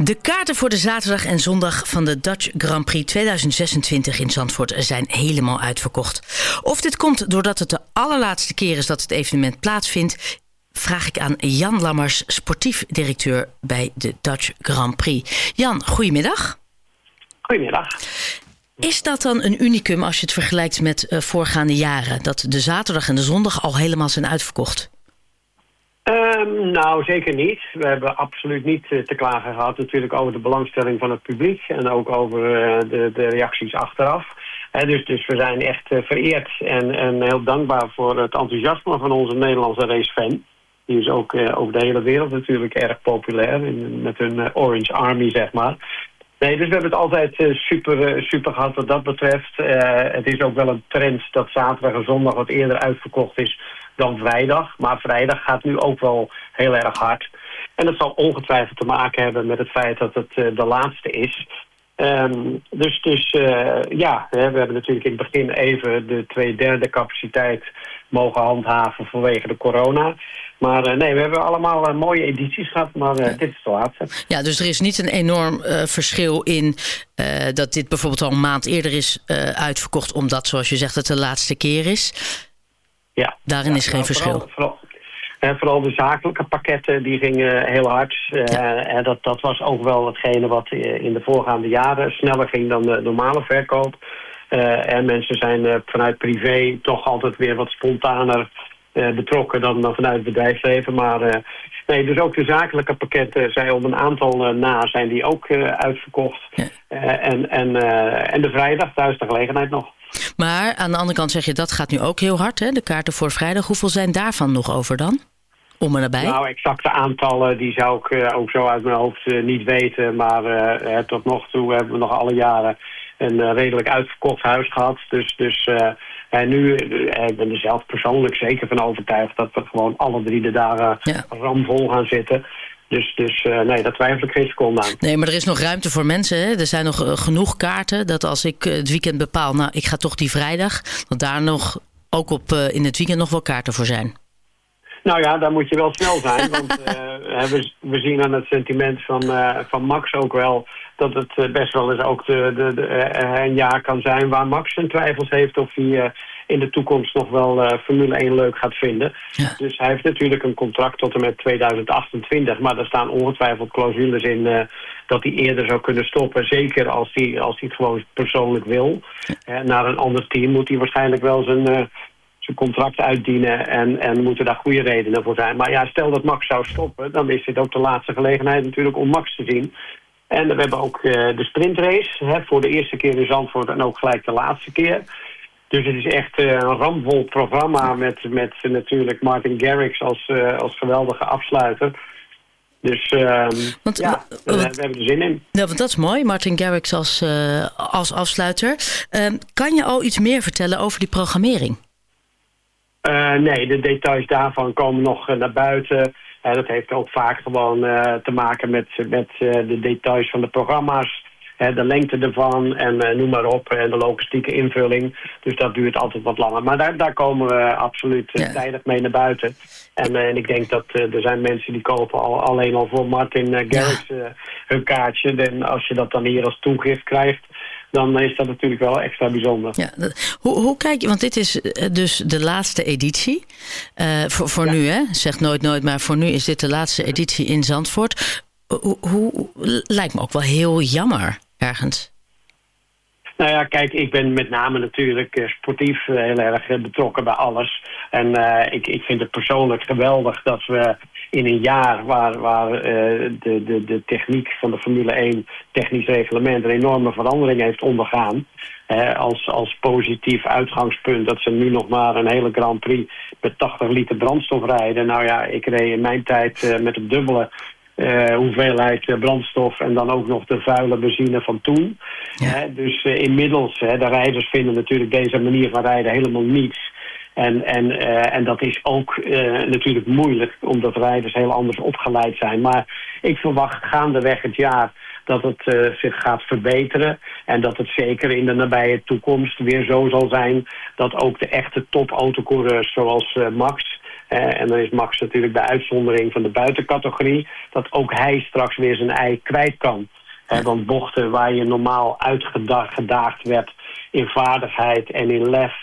De kaarten voor de zaterdag en zondag van de Dutch Grand Prix 2026 in Zandvoort zijn helemaal uitverkocht. Of dit komt doordat het de allerlaatste keer is dat het evenement plaatsvindt, vraag ik aan Jan Lammers, sportief directeur bij de Dutch Grand Prix. Jan, goedemiddag. Goedemiddag. Is dat dan een unicum als je het vergelijkt met eh, voorgaande jaren? Dat de zaterdag en de zondag al helemaal zijn uitverkocht? Ehm, nou, zeker niet. We hebben absoluut niet eh, te klagen gehad natuurlijk over de belangstelling van het publiek en ook over eh, de, de reacties achteraf. Dus, dus we zijn echt eh, vereerd en, en heel dankbaar voor het enthousiasme van onze Nederlandse racefan. Die is ook over de hele wereld natuurlijk erg populair in, met hun Orange Army, zeg maar. Nee, dus we hebben het altijd super, super gehad wat dat betreft. het is ook wel een trend dat zaterdag en zondag wat eerder uitverkocht is dan vrijdag. Maar vrijdag gaat nu ook wel heel erg hard. En dat zal ongetwijfeld te maken hebben met het feit dat het uh, de laatste is. Um, dus dus uh, ja, we hebben natuurlijk in het begin even de twee derde capaciteit mogen handhaven vanwege de corona. Maar uh, nee, we hebben allemaal mooie edities gehad, maar dit is de laatste. Ja, dus er is niet een enorm verschil in dat dit bijvoorbeeld al een maand eerder is uitverkocht... omdat, zoals je zegt, het de laatste keer is. Ja. Daarin is geen verschil. Vooral, vooral, en vooral de zakelijke pakketten die gingen heel hard. Uh, en dat, dat was ook wel hetgene wat in de voorgaande jaren sneller ging dan de normale verkoop. Uh, en mensen zijn vanuit privé toch altijd weer wat spontaner betrokken dan, dan vanuit het bedrijfsleven. Maar nee, dus ook de zakelijke pakketten zijn op een aantal na zijn die ook uitverkocht. en, en, en de vrijdag, thuis de gelegenheid nog. Maar aan de andere kant zeg je, dat gaat nu ook heel hard, hè? de kaarten voor vrijdag. Hoeveel zijn daarvan nog over dan? Om en nabij? Nou, exacte aantallen die zou ik uh, ook zo uit mijn hoofd uh, niet weten. Maar uh, tot nog toe hebben we nog alle jaren een redelijk uitverkocht huis gehad. Dus, dus en nu ik ben er zelf persoonlijk zeker van overtuigd... dat we gewoon alle drie de dagen ja. ramvol gaan zitten... Dus, dus uh, nee, daar twijfel ik geen seconde aan. Nee, maar er is nog ruimte voor mensen. Hè? Er zijn nog uh, genoeg kaarten dat als ik uh, het weekend bepaal... nou, ik ga toch die vrijdag... dat daar nog ook op in het weekend nog wel kaarten voor zijn. Nou ja, daar moet je wel snel zijn. want we, we, zien aan het sentiment van, van Max ook wel... dat het best wel eens ook de, de, de, een jaar kan zijn... waar Max zijn twijfels heeft of hij in de toekomst nog wel eh, Formule 1 leuk gaat vinden. Dus hij heeft natuurlijk een contract tot en met 2028. Maar er staan ongetwijfeld clausules in eh, dat hij eerder zou kunnen stoppen. Zeker als hij, als hij het gewoon persoonlijk wil. Eh, naar een ander team moet hij waarschijnlijk wel zijn, eh, zijn contract uitdienen. En, en moeten daar goede redenen voor zijn. Maar ja, stel dat Max zou stoppen, dan is dit ook de laatste gelegenheid natuurlijk om Max te zien. En we hebben ook de sprintrace hè, voor de eerste keer in Zandvoort en ook gelijk de laatste keer. Dus het is echt eh, een ramvol programma met, met natuurlijk Martin Garrix als, eh, als geweldige afsluiter. Dus ehm, ja, we, we hebben er zin in. Ja, want dat is mooi, Martin Garrix als, eh, als afsluiter. Ehm, kan je al iets meer vertellen over die programmering? Nee, de details daarvan komen nog naar buiten. Dat heeft ook vaak gewoon te maken met, met de details van de programma's. Eh, de lengte ervan en eh, noem maar op. En de logistieke invulling. Dus dat duurt altijd wat langer. Maar daar, daar komen we absoluut eh, tijdig mee naar buiten. En, eh, en ik denk dat eh, er zijn mensen die kopen al, alleen al voor Martin Garrix eh, hun kaartje. En als je dat dan hier als toegift krijgt... dan is dat natuurlijk wel extra bijzonder. Ja, dat- hoe, hoe kijk je, want dit is eh, dus de laatste editie. Eh, voor voor nu, hè? Zeg nooit nooit, maar voor nu is dit de laatste editie in Zandvoort. Hoe, hoe lijkt me ook wel heel jammer ergens. Nou ja, kijk, ik ben met name natuurlijk eh, sportief eh, heel erg eh, betrokken bij alles. En ik, ik vind het persoonlijk geweldig dat we in een jaar waar, waar de, de, de techniek van de Formule 1 technisch reglement een enorme verandering heeft ondergaan. als, als positief uitgangspunt dat ze nu nog maar een hele Grand Prix met 80 liter brandstof rijden. Nou ja, ik reed in mijn tijd met het dubbele eh, hoeveelheid eh, brandstof en dan ook nog de vuile benzine van toen. Hè, dus eh, inmiddels, hè, de rijders vinden natuurlijk deze manier van rijden helemaal niets. En, en, en dat is ook natuurlijk moeilijk, omdat rijders heel anders opgeleid zijn. Maar ik verwacht gaandeweg het jaar dat het zich gaat verbeteren. En dat het zeker in de nabije toekomst weer zo zal zijn... dat ook de echte topautocoureurs zoals Max... eh, en dan is Max natuurlijk de uitzondering van de buitencategorie... dat ook hij straks weer zijn ei kwijt kan. Want bochten waar je normaal uitgedaagd gedaagd werd in vaardigheid en in lef...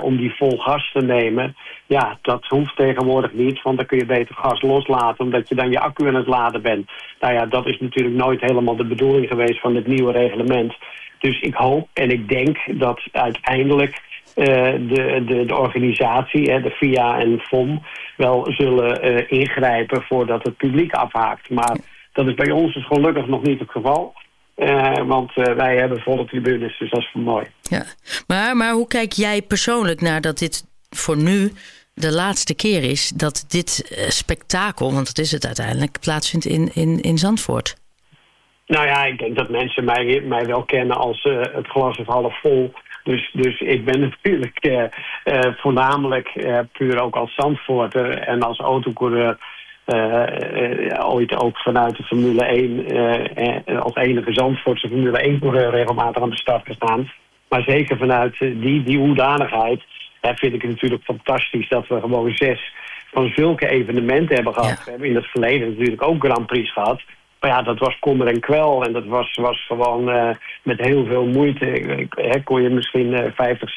om die vol gas te nemen, ja, dat hoeft tegenwoordig niet. Want dan kun je beter gas loslaten, omdat je dan je accu aan het laden bent. Nou ja, dat is natuurlijk nooit helemaal de bedoeling geweest van het nieuwe reglement. Dus ik hoop en ik denk dat uiteindelijk eh, de, de, de organisatie, hè, de FIA en FOM, wel zullen eh, ingrijpen voordat het publiek afhaakt. Maar dat is bij ons dus gelukkig nog niet het geval. Eh, want wij hebben volle tribunes, dus dat is mooi. Ja. Maar, maar hoe kijk jij persoonlijk naar dat dit voor nu de laatste keer is... dat dit spektakel, want dat is het uiteindelijk, plaatsvindt in, in, in Zandvoort? Nou ja, ik denk dat mensen mij, mij wel kennen als eh, het glas is half vol. Dus, dus ik ben natuurlijk eh, eh, voornamelijk puur ook als Zandvoorter en als autocoureur... ooit ook vanuit de Formule 1 eh, eh, als enige Zandvoortse Formule 1-coureur regelmatig aan de start gestaan. Maar zeker vanuit die, die hoedanigheid vind ik het natuurlijk fantastisch dat we gewoon zes van zulke evenementen hebben gehad. We hebben in het verleden natuurlijk ook Grand Prix gehad. Maar ja, dat was kommer en kwel. En dat was, was gewoon eh, met heel veel moeite. kon je misschien eh 50,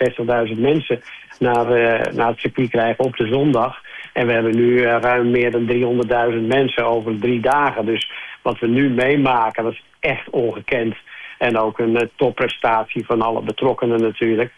60.000 mensen naar, eh, naar het circuit krijgen op de zondag. En we hebben nu eh, ruim meer dan 300.000 mensen over drie dagen. Dus wat we nu meemaken, dat is echt ongekend. En ook een topprestatie van alle betrokkenen natuurlijk.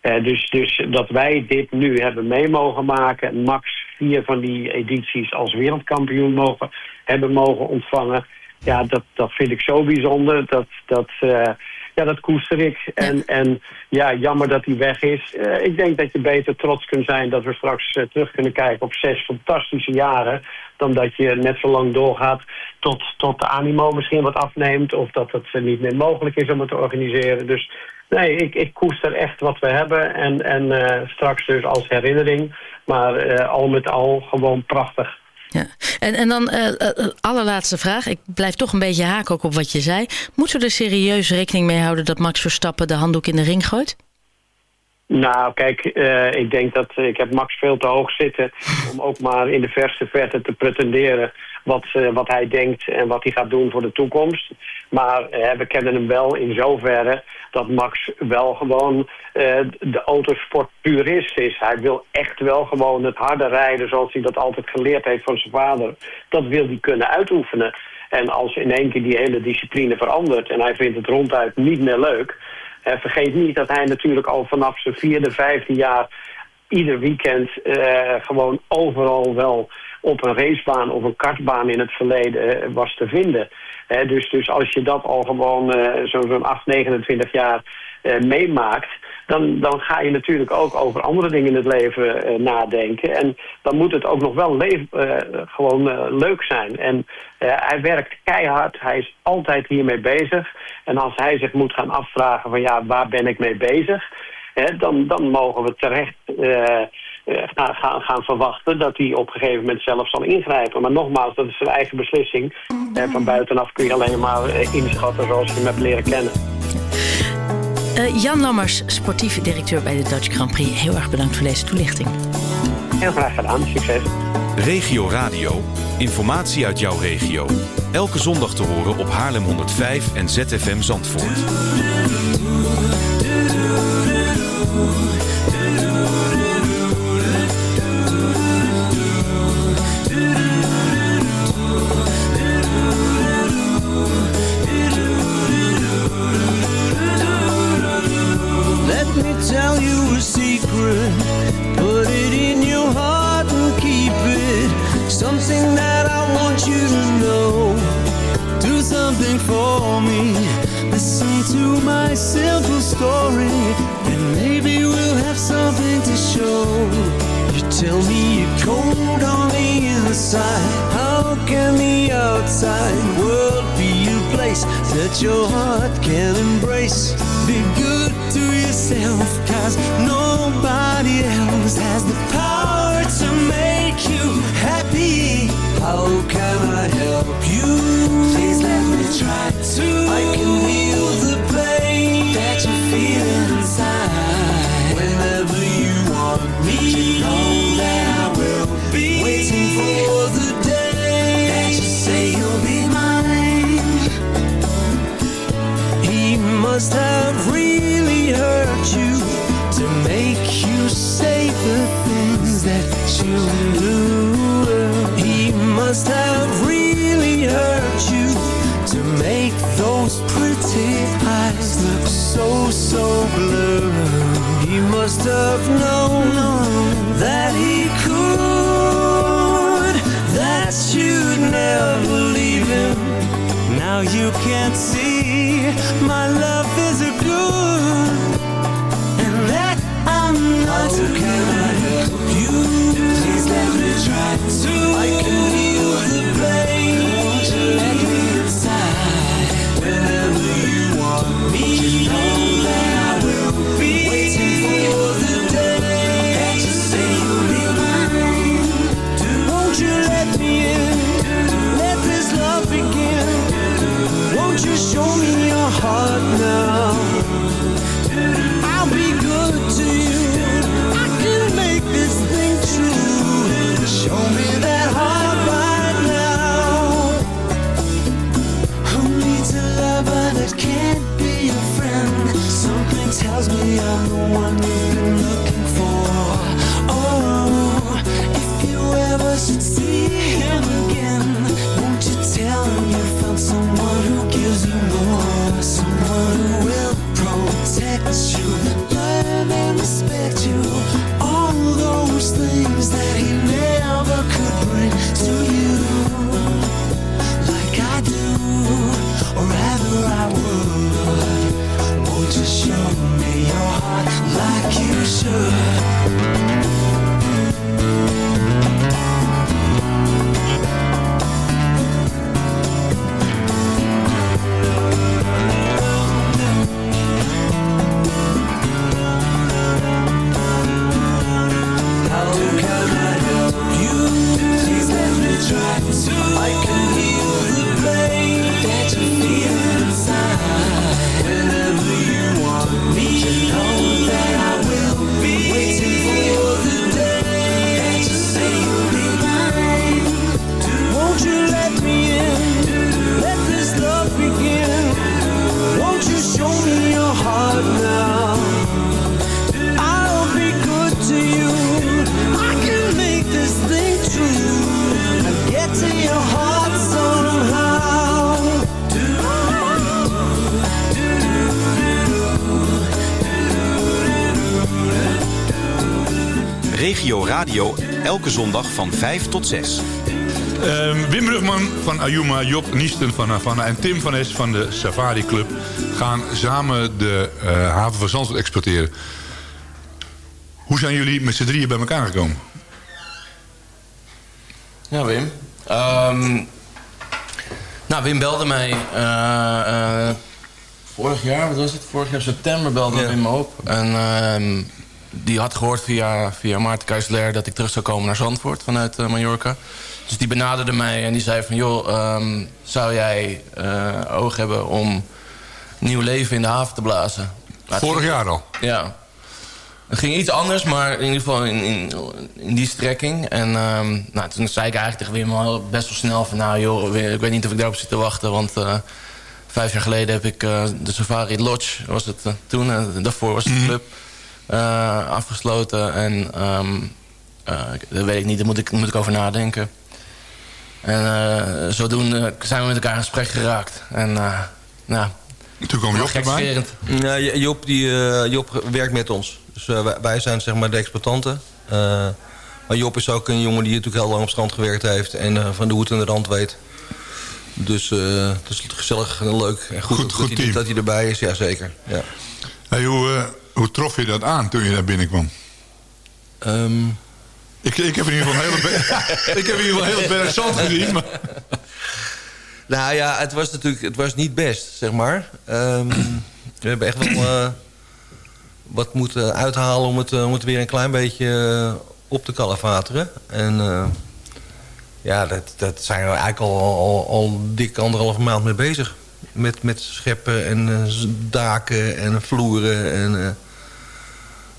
Dus, dus dat wij dit nu hebben mee mogen maken... max vier van die edities als wereldkampioen mogen, hebben mogen ontvangen... ja, dat, dat vind ik zo bijzonder. Dat, dat, eh, ja, dat koester ik. En, en ja, jammer dat hij weg is. Eh, ik denk dat je beter trots kunt zijn dat we straks eh, terug kunnen kijken op zes fantastische jaren. Dan dat je net zo lang doorgaat tot, tot de animo misschien wat afneemt. Of dat het niet meer mogelijk is om het te organiseren. Dus nee, ik, ik koester echt wat we hebben. En, en straks dus als herinnering. Maar al met al gewoon prachtig. Ja. En, en dan eh, allerlaatste vraag. Ik blijf toch een beetje haken ook op wat je zei. Moeten we er serieus rekening mee houden dat Max Verstappen de handdoek in de ring gooit? Nou, kijk, eh, ik denk dat eh, ik heb Max veel te hoog zitten om ook maar in de verste verte te pretenderen wat, eh, wat hij denkt en wat hij gaat doen voor de toekomst. Maar we kennen hem wel in zoverre dat Max wel gewoon de autosport purist is. Hij wil echt wel gewoon het harde rijden zoals hij dat altijd geleerd heeft van zijn vader. Dat wil hij kunnen uitoefenen. En als in één keer die hele discipline verandert en hij vindt het ronduit niet meer leuk... Eh, vergeet niet dat hij natuurlijk al vanaf zijn vierde, vijfde jaar... ieder weekend eh, gewoon overal wel op een racebaan of een kartbaan in het verleden eh, was te vinden. Dus, dus als je dat al gewoon eh, zo'n zo'n 8, 29 jaar meemaakt... Dan, dan ga je natuurlijk ook over andere dingen in het leven eh, nadenken. En dan moet het ook nog wel eh, gewoon eh, leuk zijn. En hij werkt keihard, hij is altijd hiermee bezig. En als hij zich moet gaan afvragen van ja, waar ben ik mee bezig... Hè, dan, dan mogen we terecht gaan, gaan, verwachten dat hij op een gegeven moment zelf zal ingrijpen. Maar nogmaals, dat is zijn eigen beslissing. En van buitenaf kun je alleen maar inschatten zoals je hem hebt leren kennen. Eh, Jan Lammers, sportief directeur bij de Dutch Grand Prix. Heel erg bedankt voor deze toelichting. Heel graag gedaan, succes. Regio Radio, informatie uit jouw regio. Elke zondag te horen op Haarlem 105 en ZFM Zandvoort. Radio, elke zondag van 5 tot 6. Ehm, Wim Rugman van Ayuma, Job Niesten van Havana en Tim van Es van de Safari Club... gaan samen de eh, haven van Zandvoort exporteren. Hoe zijn jullie met z'n drieën bij elkaar gekomen? Ja, Wim. Ehm, nou, Wim belde mij eh, eh, vorig jaar, wat was het? Vorig jaar september belde Wim me op. En ehm, die had gehoord via, via Maarten Keisler dat ik terug zou komen naar Zandvoort vanuit uh, Mallorca. Dus die benaderde mij en die zei van... joh, ehm, zou jij oog hebben om nieuw leven in de haven te blazen? Vorig jaar al? Ja. Het ging iets anders, maar in ieder geval in, in, in die strekking. En um, nou, toen zei ik eigenlijk tegen Wim al best wel snel van... nou joh, ik weet niet of ik daarop zit te wachten... want uh, vijf jaar geleden heb ik uh, de Safari Lodge, was het uh, toen... en daarvoor was het de club, afgesloten. En um, dat weet ik niet, daar moet ik, moet ik over nadenken. En zodoende zijn we met elkaar in gesprek geraakt. En nou... Toen kwam Job erbij? Ja, Job, die, Job werkt met ons. Dus uh, wij, wij, zijn zeg maar de exploitanten. Uh, maar Job is ook een jongen die natuurlijk heel lang op strand gewerkt heeft... en uh, van de hoed en de rand weet. Dus het is gezellig en leuk en goed, goed, goed dat, hij, dat, hij, erbij is. Ja, zeker. Ja. Hey, hoe, hoe trof je dat aan toen je daar binnenkwam? Um... Ik, ik heb in ieder geval een hele, ik heb in ieder geval heel berg zand gezien. Maar... Nou ja, het was natuurlijk het was niet best, zeg maar. Um, we hebben echt wel wat moeten uithalen om het, om het weer een klein beetje op te kalafateren. En uh, ja, dat, dat zijn we eigenlijk al, al, al dik anderhalve maand mee bezig. Met, met scheppen en uh, daken en vloeren. En.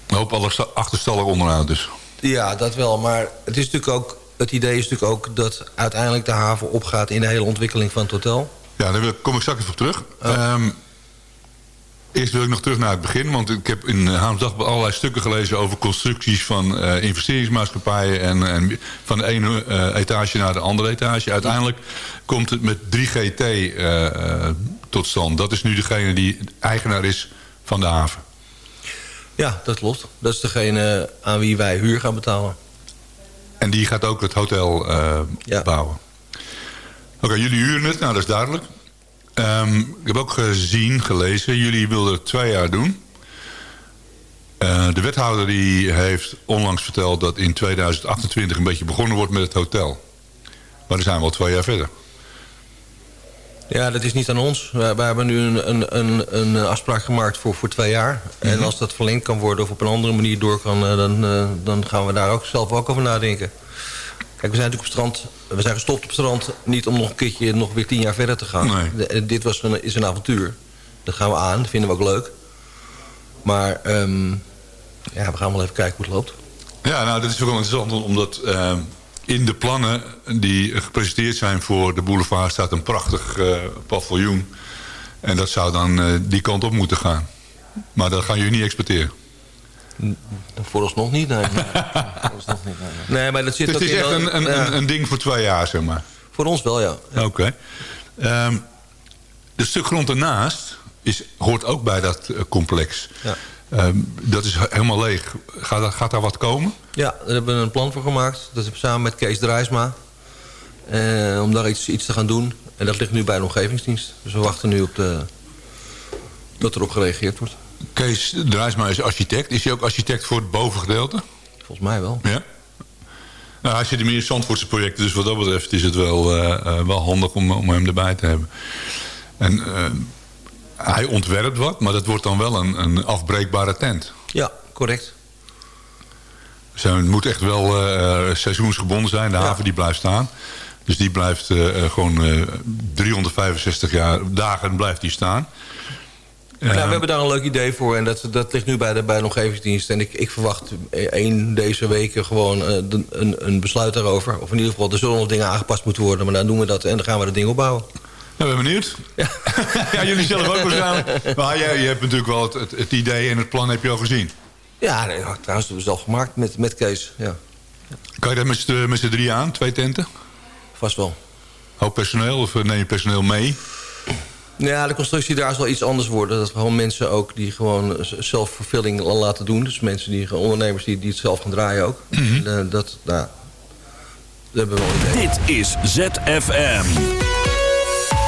Een hoop achterstallig onderhoud dus. Ja, dat wel. Maar het, is natuurlijk ook, het idee is natuurlijk ook dat uiteindelijk de haven opgaat... in de hele ontwikkeling van het hotel. Ja, daar kom ik straks even op terug. Oh. Um, Eerst wil ik nog terug naar het begin, want ik heb in Haams Dagblad allerlei stukken gelezen over constructies van uh, investeringsmaatschappijen en, en, van de ene uh, etage naar de andere etage. Uiteindelijk komt het met 3GT uh, tot stand. Dat is nu degene die eigenaar is van de haven. Ja, dat klopt. Dat is degene aan wie wij huur gaan betalen. En die gaat ook het hotel ja. bouwen? Oké, jullie huren het, nou dat is duidelijk. Um, ik heb ook gezien, gelezen, jullie wilden het twee jaar doen. Uh, de wethouder die heeft onlangs verteld dat in 2028 een beetje begonnen wordt met het hotel. Maar dan zijn we al twee jaar verder. Ja, dat is niet aan ons. We, we hebben nu een, een, een, een, afspraak gemaakt voor, voor twee jaar. Mm -hmm. En als dat verlengd kan worden of op een andere manier door kan... dan, uh, dan gaan we daar ook zelf ook over nadenken. Kijk, we zijn natuurlijk op strand. We zijn gestopt op strand. Niet om nog een keertje nog weer tien jaar verder te gaan. Nee. De, dit was een, is een avontuur. Dat gaan we aan. Dat vinden we ook leuk. Maar um, ja, we gaan wel even kijken hoe het loopt. Ja, nou, dat is wel interessant. Omdat uh, in de plannen die gepresenteerd zijn voor de boulevard... staat een prachtig uh, paviljoen. En dat zou dan uh, die kant op moeten gaan. Maar dat gaan jullie niet exporteren. Vooralsnog niet, nee. Vooralsnog niet, nee. nee maar dat zit dus ook het is echt een, een, ja. een ding voor twee jaar, zeg maar? Voor ons wel, ja. ja. Oké. Okay. Um, de stuk grond ernaast is, hoort ook bij dat uh, complex. Ja. Um, dat is helemaal leeg. Gaat, gaat daar wat komen? Ja, daar hebben we een plan voor gemaakt. Dat is samen met Kees Drijsma. Uh, om daar iets, iets te gaan doen. En dat ligt nu bij de omgevingsdienst. Dus we wachten nu op de, dat erop gereageerd wordt. Kees Drijsma is architect. Is hij ook architect voor het bovengedeelte? Volgens mij wel. Ja? Nou, hij zit in meer Zandvoortse projecten. Dus wat dat betreft is het wel, uh, uh, wel handig om, om hem erbij te hebben. En uh, hij ontwerpt wat, maar dat wordt dan wel een, een afbreekbare tent. Ja, correct. Dus het moet echt wel seizoensgebonden zijn. De haven die blijft staan. Dus die blijft gewoon 365 jaar, dagen blijft die staan. Ja, we hebben daar een leuk idee voor en dat, dat ligt nu bij de, bij de omgevingsdienst. En ik, ik verwacht één deze weken gewoon uh, een, een besluit daarover. Of in ieder geval, er zullen nog dingen aangepast moeten worden. Maar dan doen we dat en dan gaan we dat ding opbouwen. Nou, ben benieuwd. Ja, jullie zelf ook waarschijnlijk. Maar jij, je hebt natuurlijk wel het, het, idee en het plan heb je al gezien. Ja, nee, nou, trouwens, dat is al gemaakt met, met Kees. Ja. Kan je dat met, met z'n drie aan, twee tenten? Vast wel. Hoop personeel of eh, neem je personeel mee? Nou ja, de constructie daar zal iets anders worden. Dat gewoon mensen ook die gewoon zelfvervulling laten doen. Dus mensen die, ondernemers die, die het zelf gaan draaien ook. Mhm. Eh, dat, nou, dat hebben we wel idee. Dit is ZFM.